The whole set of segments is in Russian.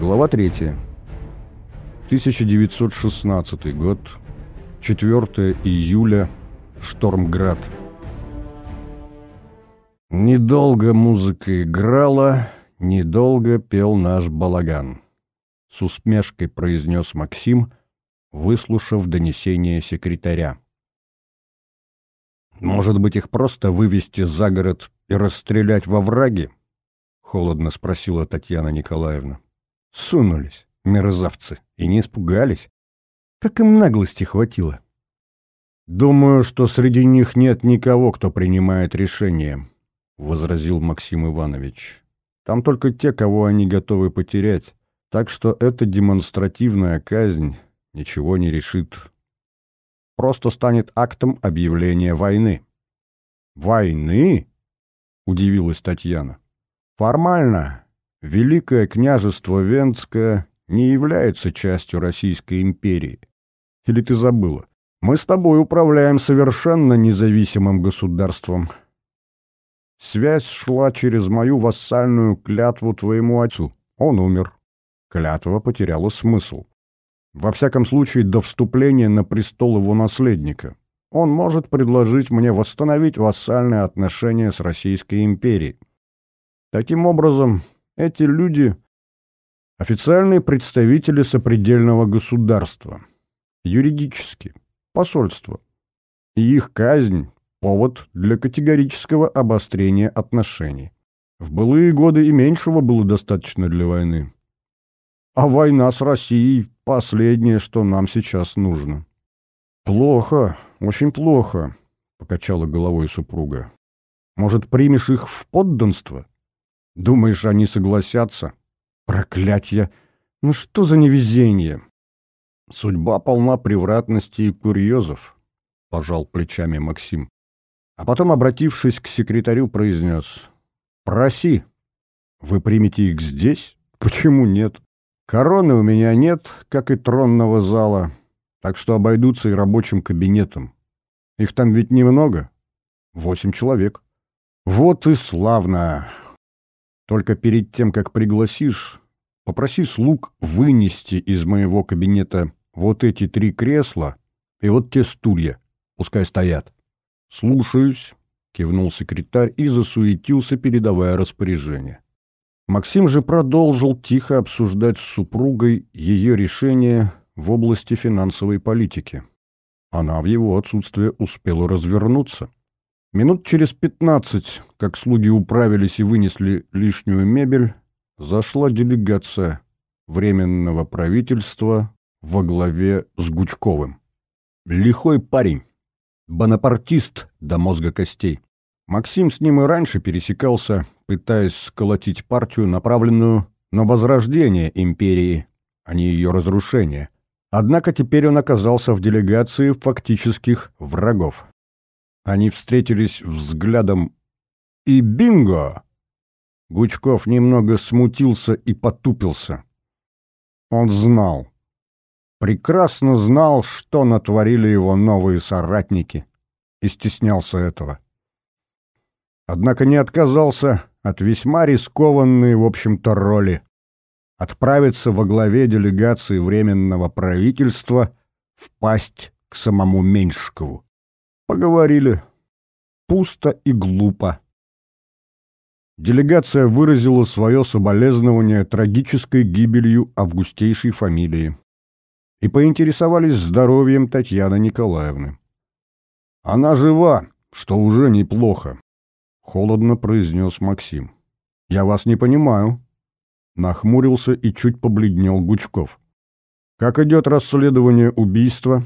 Глава 3. 1916 год. 4 июля. Штормград. Недолго музыка играла, недолго пел наш балаган. С усмешкой произнес Максим, выслушав донесение секретаря. «Может быть, их просто вывести за город и расстрелять во враге?» — холодно спросила Татьяна Николаевна. Сунулись, мерзавцы, и не испугались. Как им наглости хватило. «Думаю, что среди них нет никого, кто принимает решение», — возразил Максим Иванович. «Там только те, кого они готовы потерять, так что эта демонстративная казнь ничего не решит. Просто станет актом объявления войны». «Войны?» — удивилась Татьяна. «Формально Великое княжество Венское не является частью Российской империи. Или ты забыла? Мы с тобой управляем совершенно независимым государством. Связь шла через мою вассальную клятву твоему отцу. Он умер. Клятва потеряла смысл. Во всяком случае, до вступления на престол его наследника. Он может предложить мне восстановить вассальные отношения с Российской империей. Таким образом, эти люди — официальные представители сопредельного государства, юридически, посольство. И их казнь — повод для категорического обострения отношений. В былые годы и меньшего было достаточно для войны. А война с Россией — последнее, что нам сейчас нужно. «Плохо, очень плохо», — покачала головой супруга. «Может, примешь их в подданство?» Думаешь, они согласятся? Проклятье! Ну что за невезение? Судьба полна превратностей и курьезов, пожал плечами Максим. А потом, обратившись к секретарю, произнес. Проси. Вы примете их здесь? Почему нет? Короны у меня нет, как и тронного зала, так что обойдутся и рабочим кабинетом. Их там ведь немного. Восемь человек. Вот и славно. Только перед тем, как пригласишь, попроси слуг вынести из моего кабинета вот эти три кресла и вот те стулья. Пускай стоят. Слушаюсь, кивнул секретарь и засуетился, передавая распоряжение. Максим же продолжил тихо обсуждать с супругой ее решение в области финансовой политики. Она в его отсутствие успела развернуться. Минут через пятнадцать, как слуги управились и вынесли лишнюю мебель, зашла делегация Временного правительства во главе с Гучковым. Лихой парень, бонапартист до мозга костей. Максим с ним и раньше пересекался, пытаясь сколотить партию, направленную на возрождение империи, а не ее разрушение. Однако теперь он оказался в делегации фактических врагов. Они встретились взглядом и бинго! Гучков немного смутился и потупился. Он знал, прекрасно знал, что натворили его новые соратники, и стеснялся этого. Однако не отказался от весьма рискованной, в общем-то, роли отправиться во главе делегации Временного правительства в пасть к самому Меньшкову. Поговорили. Пусто и глупо. Делегация выразила свое соболезнование трагической гибелью августейшей фамилии и поинтересовались здоровьем Татьяны Николаевны. «Она жива, что уже неплохо», — холодно произнес Максим. «Я вас не понимаю», — нахмурился и чуть побледнел Гучков. «Как идет расследование убийства?»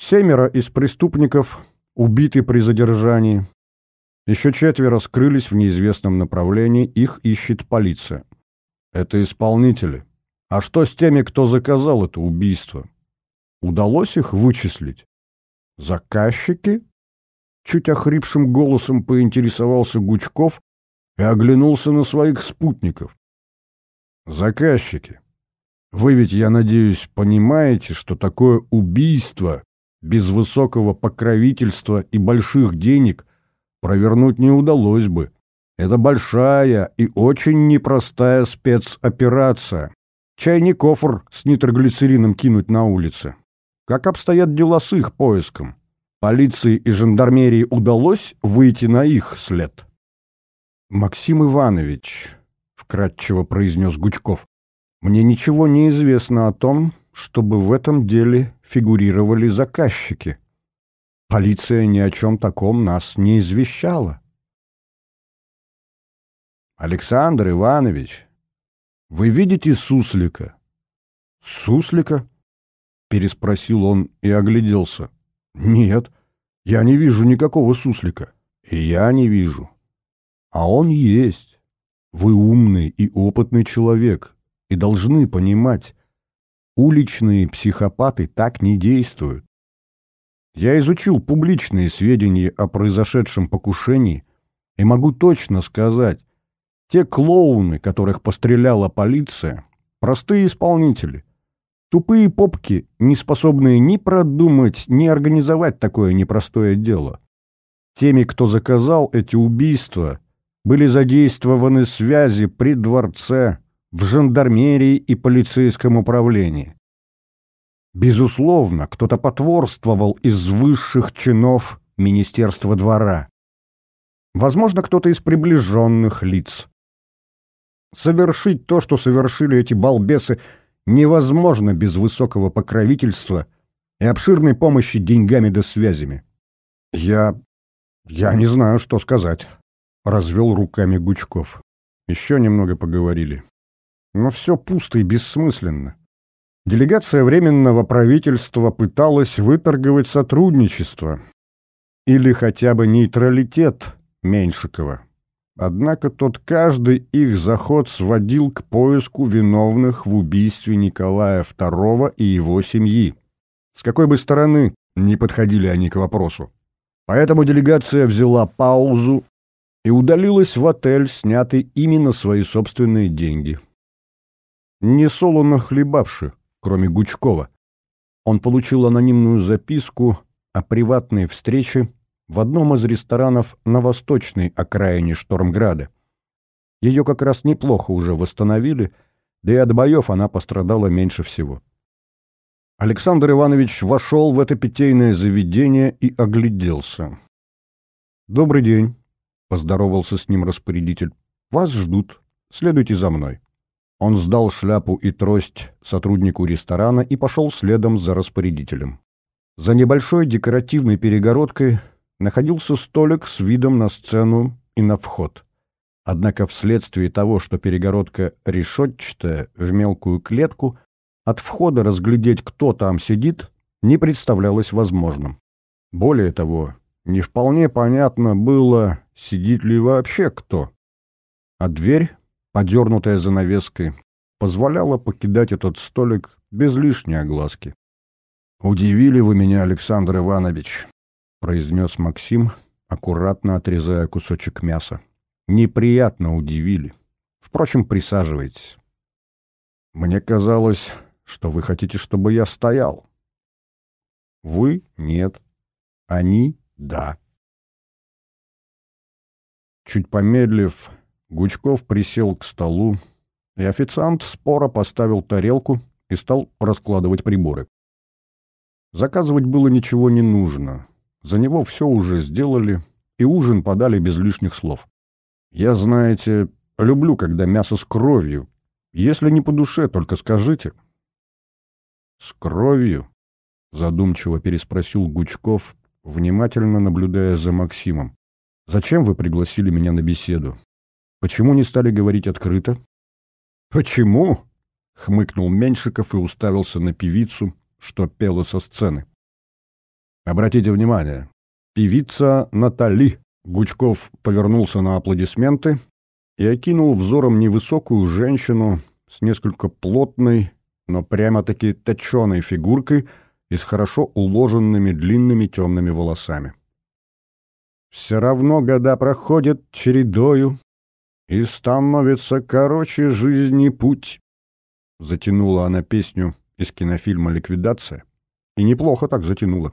Семеро из преступников убиты при задержании. Еще четверо скрылись в неизвестном направлении, их ищет полиция. Это исполнители. А что с теми, кто заказал это убийство? Удалось их вычислить? Заказчики? Чуть охрипшим голосом поинтересовался Гучков и оглянулся на своих спутников. Заказчики. Вы ведь, я надеюсь, понимаете, что такое убийство без высокого покровительства и больших денег провернуть не удалось бы. Это большая и очень непростая спецоперация, Чайный кофр с нитроглицерином кинуть на улице. Как обстоят дела с их поиском? Полиции и жандармерии удалось выйти на их след? «Максим Иванович», — вкратчиво произнес Гучков, — «мне ничего не известно о том, чтобы в этом деле фигурировали заказчики. Полиция ни о чем таком нас не извещала». «Александр Иванович, вы видите суслика?» «Суслика?» — переспросил он и огляделся. «Нет, я не вижу никакого суслика. И я не вижу. А он есть. Вы умный и опытный человек и должны понимать, уличные психопаты так не действуют. Я изучил публичные сведения о произошедшем покушении и могу точно сказать, те клоуны, которых постреляла полиция, простые исполнители. Тупые попки, не способные ни продумать, ни организовать такое непростое дело. Теми, кто заказал эти убийства, были задействованы связи при дворце, в жандармерии и полицейском управлении. Безусловно, кто-то потворствовал из высших чинов Министерства двора. Возможно, кто-то из приближенных лиц. Совершить то, что совершили эти балбесы, невозможно без высокого покровительства и обширной помощи деньгами да связями. Я... я не знаю, что сказать, — развел руками Гучков. Еще немного поговорили. Но все пусто и бессмысленно. Делегация Временного правительства пыталась выторговать сотрудничество или хотя бы нейтралитет Меньшикова. Однако тот каждый их заход сводил к поиску виновных в убийстве Николая II и его семьи. С какой бы стороны не подходили они к вопросу. Поэтому делегация взяла паузу и удалилась в отель, снятый именно свои собственные деньги. Не солоно хлебавши, кроме Гучкова. Он получил анонимную записку о приватной встрече в одном из ресторанов на восточной окраине Штормграда. Ее как раз неплохо уже восстановили, да и от боев она пострадала меньше всего. Александр Иванович вошел в это питейное заведение и огляделся. «Добрый день», — поздоровался с ним распорядитель. «Вас ждут. Следуйте за мной». Он сдал шляпу и трость сотруднику ресторана и пошел следом за распорядителем. За небольшой декоративной перегородкой находился столик с видом на сцену и на вход. Однако вследствие того, что перегородка решетчатая в мелкую клетку, от входа разглядеть, кто там сидит, не представлялось возможным. Более того, не вполне понятно было, сидит ли вообще кто. А дверь, подернутая занавеской, позволяла покидать этот столик без лишней огласки. «Удивили вы меня, Александр Иванович», — произнес Максим, аккуратно отрезая кусочек мяса. «Неприятно удивили. Впрочем, присаживайтесь. Мне казалось, что вы хотите, чтобы я стоял. Вы — нет. Они — да». Чуть помедлив, Гучков присел к столу, и официант споро поставил тарелку и стал раскладывать приборы. Заказывать было ничего не нужно. За него все уже сделали, и ужин подали без лишних слов. Я, знаете, люблю, когда мясо с кровью. Если не по душе, только скажите. С кровью? Задумчиво переспросил Гучков, внимательно наблюдая за Максимом. Зачем вы пригласили меня на беседу? Почему не стали говорить открыто? Почему? Хмыкнул Меньшиков и уставился на певицу, что пела со сцены. Обратите внимание, певица Натали. Гучков повернулся на аплодисменты и окинул взором невысокую женщину с несколько плотной, но прямо-таки точеной фигуркой и с хорошо уложенными длинными темными волосами. «Все равно года проходят чередою, и становится короче жизни путь», — затянула она песню из кинофильма «Ликвидация». И неплохо так затянула.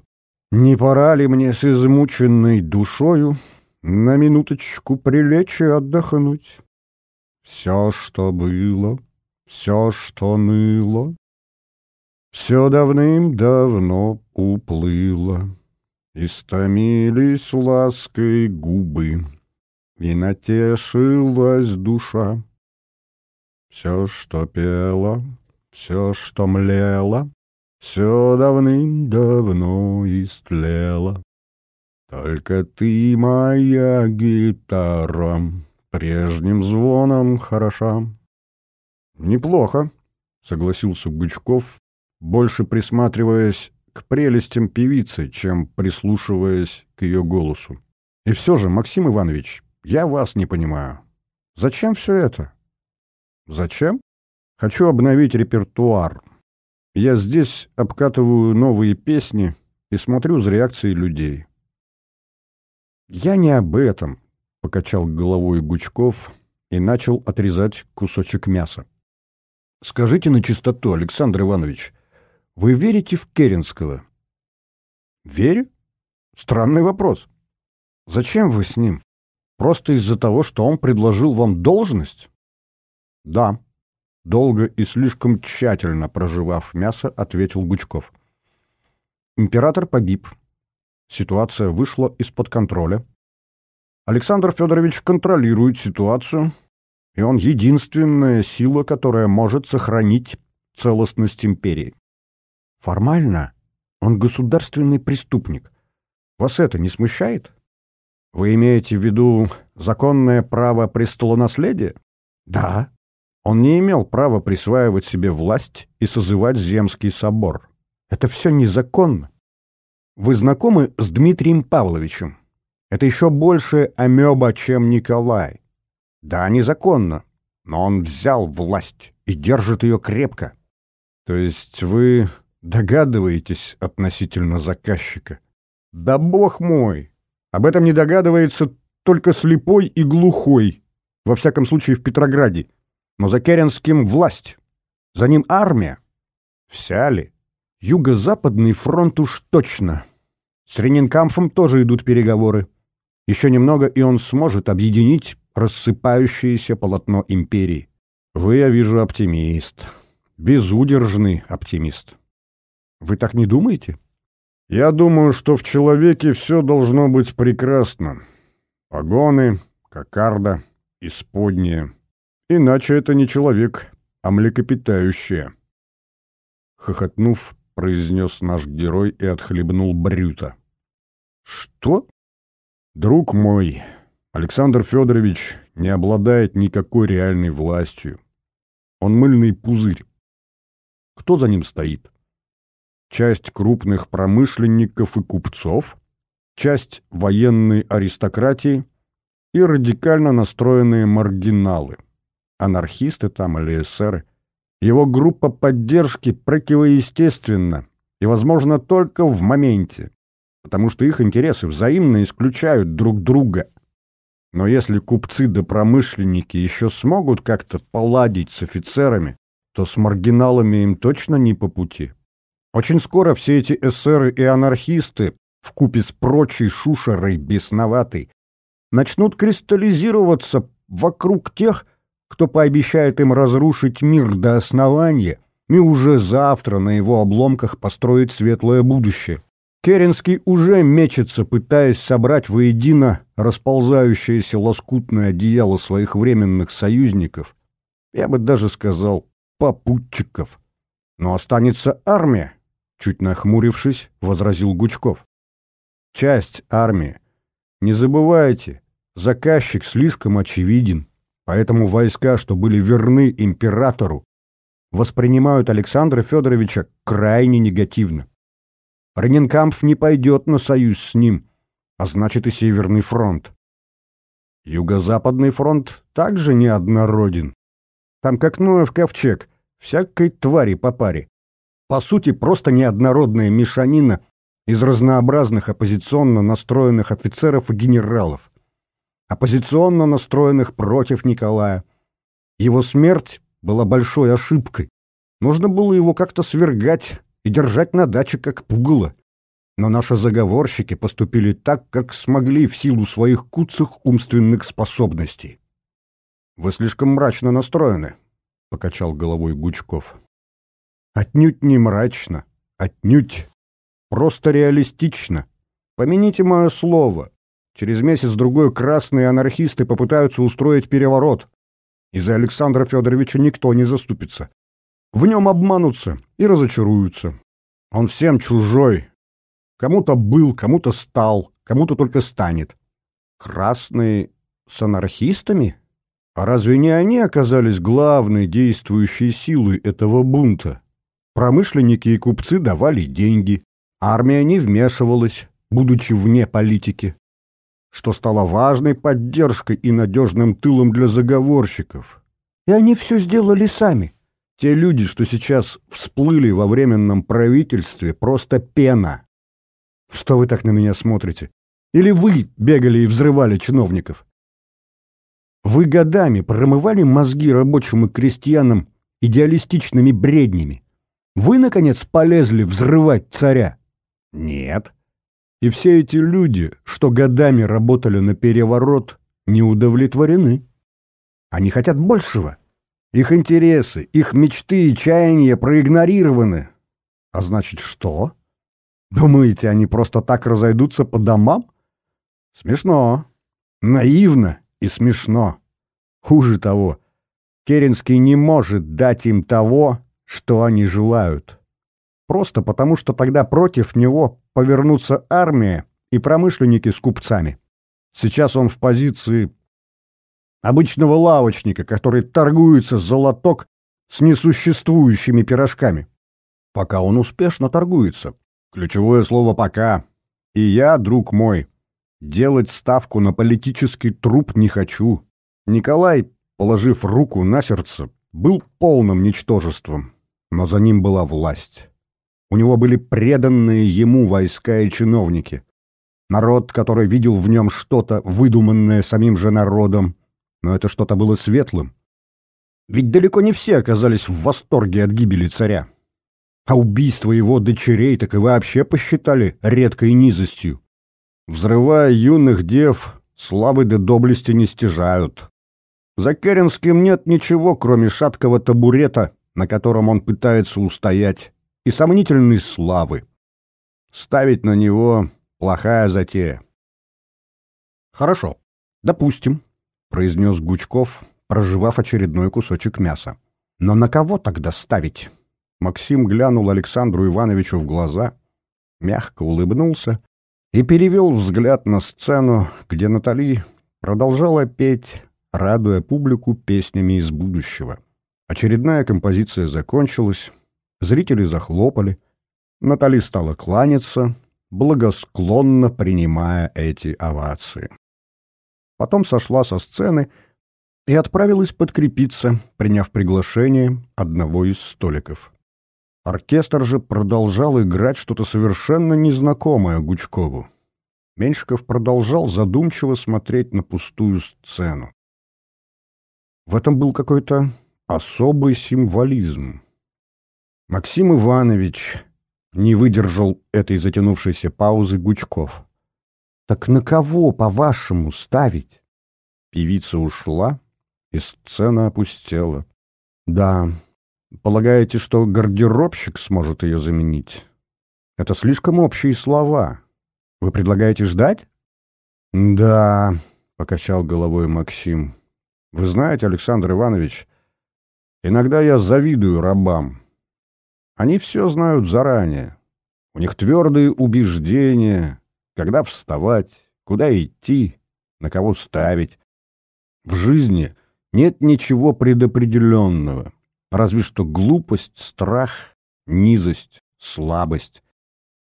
Не пора ли мне с измученной душою на минуточку прилечь и отдохнуть? Все, что было, все, что ныло, все давным-давно уплыло. Истомились лаской губы, и натешилась душа. Все, что пело, все, что млело, все давным-давно истлело. Только ты, моя гитара, прежним звоном хороша. Неплохо, согласился Гучков, больше присматриваясь к прелестям певицы, чем прислушиваясь к ее голосу. И все же, Максим Иванович, я вас не понимаю. Зачем все это? Зачем? Хочу обновить репертуар. Я здесь обкатываю новые песни и смотрю за реакцией людей. Я не об этом, покачал головой Гучков и начал отрезать кусочек мяса. Скажите на чистоту, Александр Иванович, вы верите в Керенского? Верю? Странный вопрос. Зачем вы с ним? Просто из-за того, что он предложил вам должность? Да. Долго и слишком тщательно проживав мясо, ответил Гучков. Император погиб. Ситуация вышла из-под контроля. Александр Федорович контролирует ситуацию, и он единственная сила, которая может сохранить целостность империи. Формально он государственный преступник. Вас это не смущает? Вы имеете в виду законное право престолонаследия? Да. Он не имел права присваивать себе власть и созывать земский собор. Это все незаконно. Вы знакомы с Дмитрием Павловичем? Это еще больше амеба, чем Николай. Да, незаконно, но он взял власть и держит ее крепко. То есть вы догадываетесь относительно заказчика? Да бог мой! Об этом не догадывается только слепой и глухой, во всяком случае в Петрограде. Но за Керенским власть, за ним армия. Вся ли? Юго-западный фронт уж точно. С Ренинкамфом тоже идут переговоры. Еще немного, и он сможет объединить рассыпающееся полотно империи. Вы, я вижу, оптимист. Безудержный оптимист. Вы так не думаете? Я думаю, что в человеке все должно быть прекрасно. Погоны, кокарда, исподнее. Иначе это не человек, а млекопитающее. Хохотнув, произнес наш герой и отхлебнул брюта. Что? Друг мой, Александр Федорович не обладает никакой реальной властью. Он мыльный пузырь. Кто за ним стоит? Часть крупных промышленников и купцов, часть военной аристократии и радикально настроенные маргиналы, анархисты там или эсеры. Его группа поддержки противоестественна и, возможно, только в моменте, потому что их интересы взаимно исключают друг друга. Но если купцы да промышленники еще смогут как-то поладить с офицерами, то с маргиналами им точно не по пути. Очень скоро все эти эсеры и анархисты, в купе с прочей шушерой бесноватой, начнут кристаллизироваться вокруг тех, кто пообещает им разрушить мир до основания и уже завтра на его обломках построить светлое будущее. Керенский уже мечется, пытаясь собрать воедино расползающееся лоскутное одеяло своих временных союзников, я бы даже сказал, попутчиков. Но останется армия, Чуть нахмурившись, возразил Гучков. Часть армии. Не забывайте, заказчик слишком очевиден, поэтому войска, что были верны императору, воспринимают Александра Федоровича крайне негативно. Ренинкампф не пойдет на союз с ним, а значит и Северный фронт. Юго-Западный фронт также неоднороден. Там как Ноев ковчег, всякой твари по паре по сути, просто неоднородная мешанина из разнообразных оппозиционно настроенных офицеров и генералов, оппозиционно настроенных против Николая. Его смерть была большой ошибкой. Нужно было его как-то свергать и держать на даче как пугало. Но наши заговорщики поступили так, как смогли в силу своих куцых умственных способностей. «Вы слишком мрачно настроены», — покачал головой Гучков. Отнюдь не мрачно, отнюдь. Просто реалистично. Помяните мое слово. Через месяц-другой красные анархисты попытаются устроить переворот. И за Александра Федоровича никто не заступится. В нем обманутся и разочаруются. Он всем чужой. Кому-то был, кому-то стал, кому-то только станет. Красные с анархистами? А разве не они оказались главной действующей силой этого бунта? Промышленники и купцы давали деньги, армия не вмешивалась, будучи вне политики, что стало важной поддержкой и надежным тылом для заговорщиков. И они все сделали сами. Те люди, что сейчас всплыли во временном правительстве, просто пена. Что вы так на меня смотрите? Или вы бегали и взрывали чиновников? Вы годами промывали мозги рабочим и крестьянам идеалистичными бреднями. Вы, наконец, полезли взрывать царя? Нет. И все эти люди, что годами работали на переворот, не удовлетворены. Они хотят большего. Их интересы, их мечты и чаяния проигнорированы. А значит, что? Думаете, они просто так разойдутся по домам? Смешно. Наивно и смешно. Хуже того, Керенский не может дать им того, что они желают. Просто потому, что тогда против него повернутся армия и промышленники с купцами. Сейчас он в позиции обычного лавочника, который торгуется за лоток с несуществующими пирожками. Пока он успешно торгуется. Ключевое слово «пока». И я, друг мой, делать ставку на политический труп не хочу. Николай, положив руку на сердце, был полным ничтожеством но за ним была власть. У него были преданные ему войска и чиновники. Народ, который видел в нем что-то, выдуманное самим же народом, но это что-то было светлым. Ведь далеко не все оказались в восторге от гибели царя. А убийство его дочерей так и вообще посчитали редкой низостью. Взрывая юных дев, славы до доблести не стяжают. За Керенским нет ничего, кроме шаткого табурета на котором он пытается устоять, и сомнительной славы. Ставить на него — плохая затея. «Хорошо, допустим», — произнес Гучков, проживав очередной кусочек мяса. «Но на кого тогда ставить?» Максим глянул Александру Ивановичу в глаза, мягко улыбнулся и перевел взгляд на сцену, где Натали продолжала петь, радуя публику песнями из будущего. Очередная композиция закончилась, зрители захлопали, Натали стала кланяться, благосклонно принимая эти овации. Потом сошла со сцены и отправилась подкрепиться, приняв приглашение одного из столиков. Оркестр же продолжал играть что-то совершенно незнакомое Гучкову. Меньшиков продолжал задумчиво смотреть на пустую сцену. В этом был какой-то особый символизм. Максим Иванович не выдержал этой затянувшейся паузы Гучков. «Так на кого, по-вашему, ставить?» Певица ушла, и сцена опустела. «Да, полагаете, что гардеробщик сможет ее заменить? Это слишком общие слова. Вы предлагаете ждать?» «Да», — покачал головой Максим. «Вы знаете, Александр Иванович, Иногда я завидую рабам. Они все знают заранее. У них твердые убеждения, когда вставать, куда идти, на кого ставить. В жизни нет ничего предопределенного, разве что глупость, страх, низость, слабость.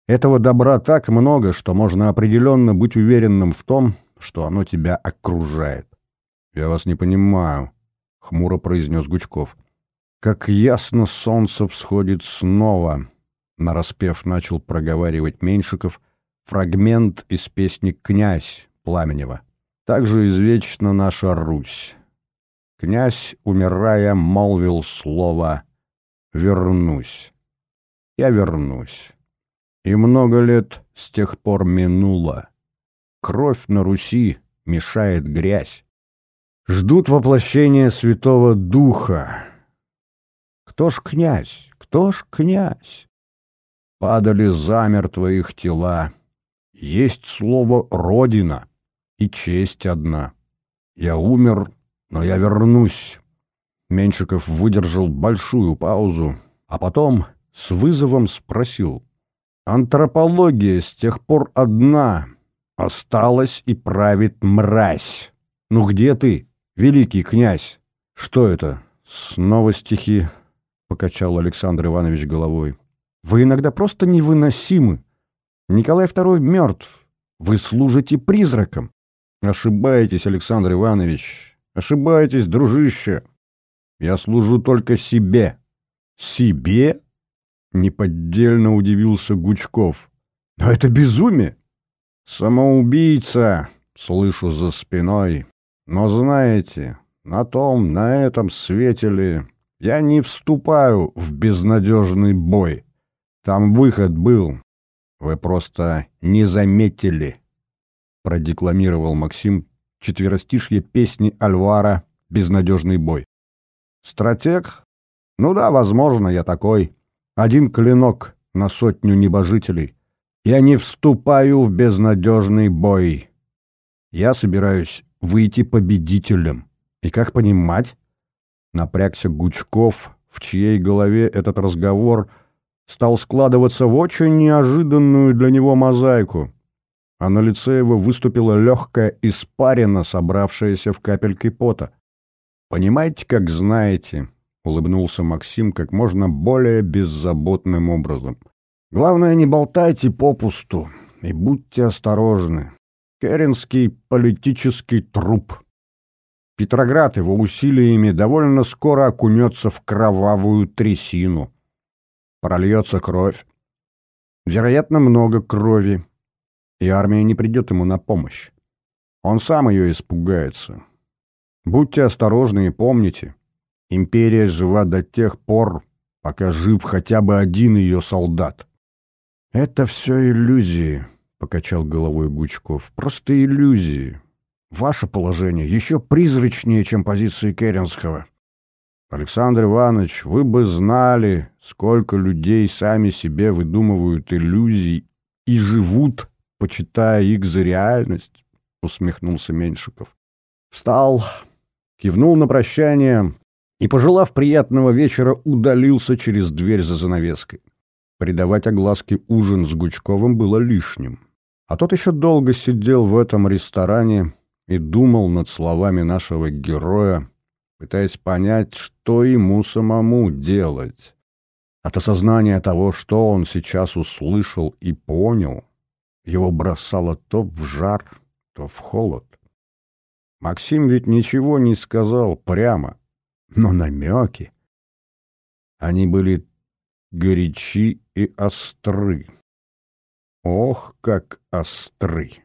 Этого добра так много, что можно определенно быть уверенным в том, что оно тебя окружает. «Я вас не понимаю», — хмуро произнес Гучков. Как ясно солнце всходит снова, нараспев начал проговаривать Меньшиков фрагмент из песни «Князь» Пламенева. Также извечна наша Русь. Князь, умирая, молвил слово «Вернусь». Я вернусь. И много лет с тех пор минуло. Кровь на Руси мешает грязь. Ждут воплощения Святого Духа, Кто ж князь? Кто ж князь? Падали замертво их тела. Есть слово «родина» и честь одна. Я умер, но я вернусь. Меньшиков выдержал большую паузу, а потом с вызовом спросил. Антропология с тех пор одна. Осталась и правит мразь. Ну где ты, великий князь? Что это? Снова стихи, покачал Александр Иванович головой. Вы иногда просто невыносимы. Николай II мертв. Вы служите призраком. Ошибаетесь, Александр Иванович. Ошибаетесь, дружище. Я служу только себе. Себе? Неподдельно удивился Гучков. Но это безумие. Самоубийца, слышу за спиной. Но знаете, на том, на этом свете ли, я не вступаю в безнадежный бой. Там выход был. Вы просто не заметили. Продекламировал Максим четверостишье песни Альвара «Безнадежный бой». Стратег? Ну да, возможно, я такой. Один клинок на сотню небожителей. Я не вступаю в безнадежный бой. Я собираюсь выйти победителем. И как понимать? Напрягся Гучков, в чьей голове этот разговор стал складываться в очень неожиданную для него мозаику, а на лице его выступила легкая испарина, собравшаяся в капельке пота. «Понимаете, как знаете», — улыбнулся Максим как можно более беззаботным образом. «Главное, не болтайте попусту и будьте осторожны. Керенский политический труп. Петроград его усилиями довольно скоро окунется в кровавую трясину. Прольется кровь. Вероятно, много крови. И армия не придет ему на помощь. Он сам ее испугается. Будьте осторожны и помните, Империя жива до тех пор, пока жив хотя бы один ее солдат. «Это все иллюзии», — покачал головой Гучков. «Просто иллюзии. Ваше положение еще призрачнее, чем позиции Керенского. Александр Иванович, вы бы знали, сколько людей сами себе выдумывают иллюзий и живут, почитая их за реальность», — усмехнулся Меньшиков. Встал, кивнул на прощание, и, пожелав приятного вечера, удалился через дверь за занавеской. Придавать огласке ужин с Гучковым было лишним. А тот еще долго сидел в этом ресторане и думал над словами нашего героя, пытаясь понять, что ему самому делать. От осознания того, что он сейчас услышал и понял, его бросало то в жар, то в холод. Максим ведь ничего не сказал прямо — но намеки... Они были горячи и остры. Ох, как остры!